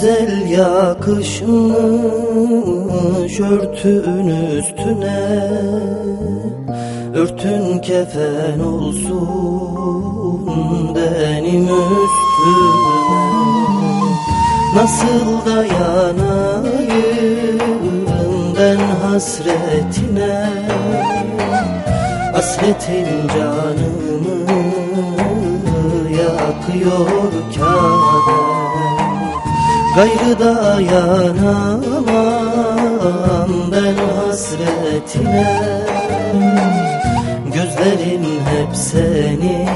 güzel yakışmış örtün üstüne. Örtün kefen olsun benim üstüme. Nasıl dayanayım ben hasretine. Hasretin canımı yakıyor kader Gayrı dayanamam ben hasretine Gözlerim hep seni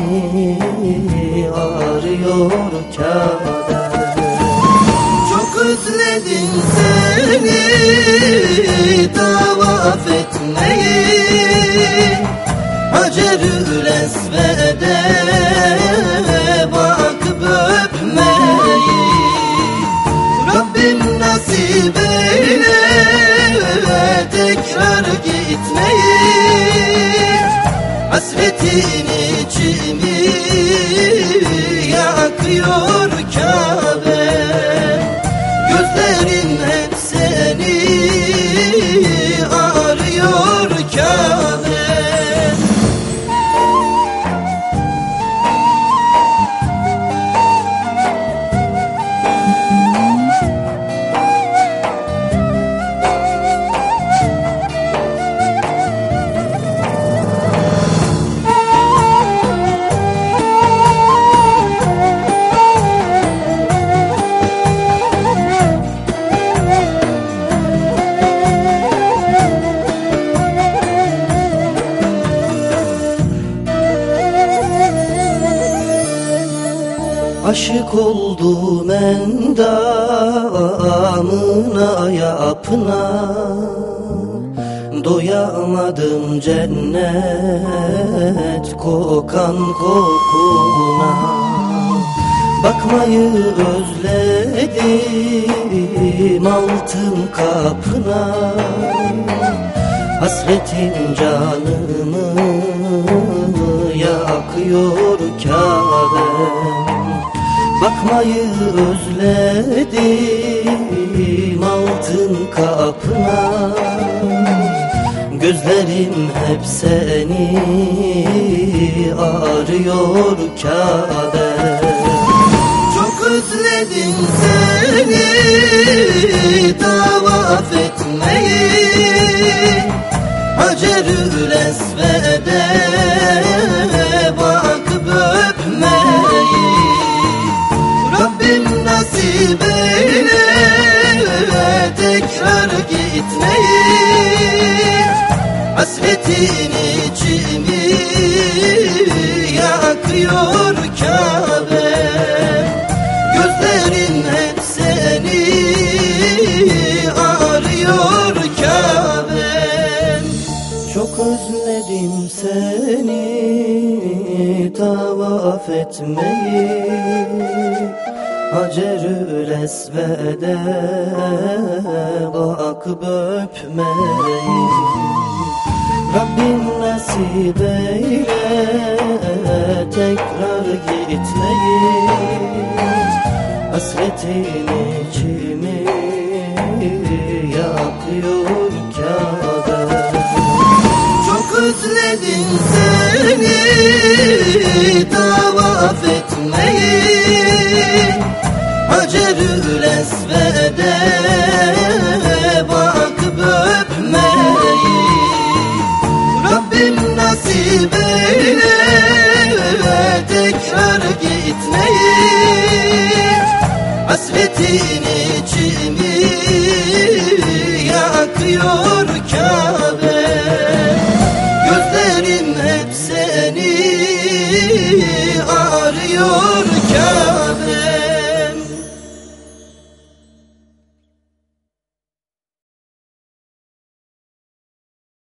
arıyor kader Çok özledim seni tavaf Hasretin Aşık oldum endamına yapına. Doyamadım cennet kokan kokuna. Bakmayı özledim altın kapına. Hasretin canımı yakıyor Kabe'm Bakmayı özledim altın kapına. Gözlerim hep seni arıyor kader Çok özledim seni tavaf etmeyi. Hacerül Esved'e gitmeyi Hasretin içimi yakıyor Kabe. Gözlerim hep seni arıyor Kabe. Çok özledim seni tavaf etmeyi Hacerül Esved'e bakıp öpmeyi Rabbim nasip eyle tekrar gitmeyi Hasretin içimi yakıyor Kabe Çok özledim seni tavaf etmeyi Hacerül Esved'e bakıp öpmeyi. Rabbim nasip tekrar gitmeyi. Hasretin içimi yakıyor Kabe. Gözlerim hep seni arıyor